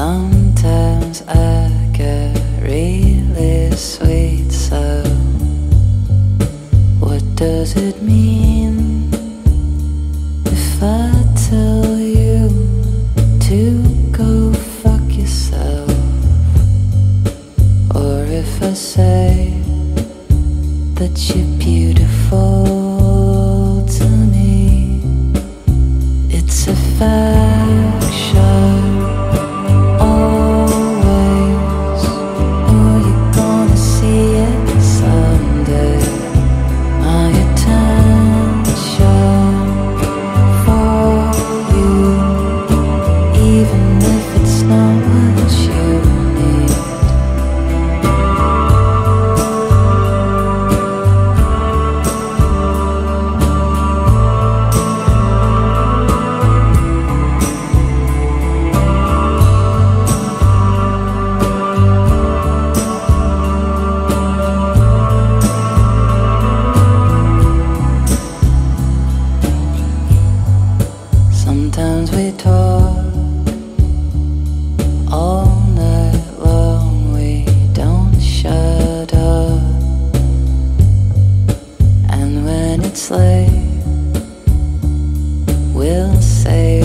Sometimes I get really sweet, so what does it mean if I tell you to go fuck yourself? Or if I say that you're beautiful to me, it's a fact. will say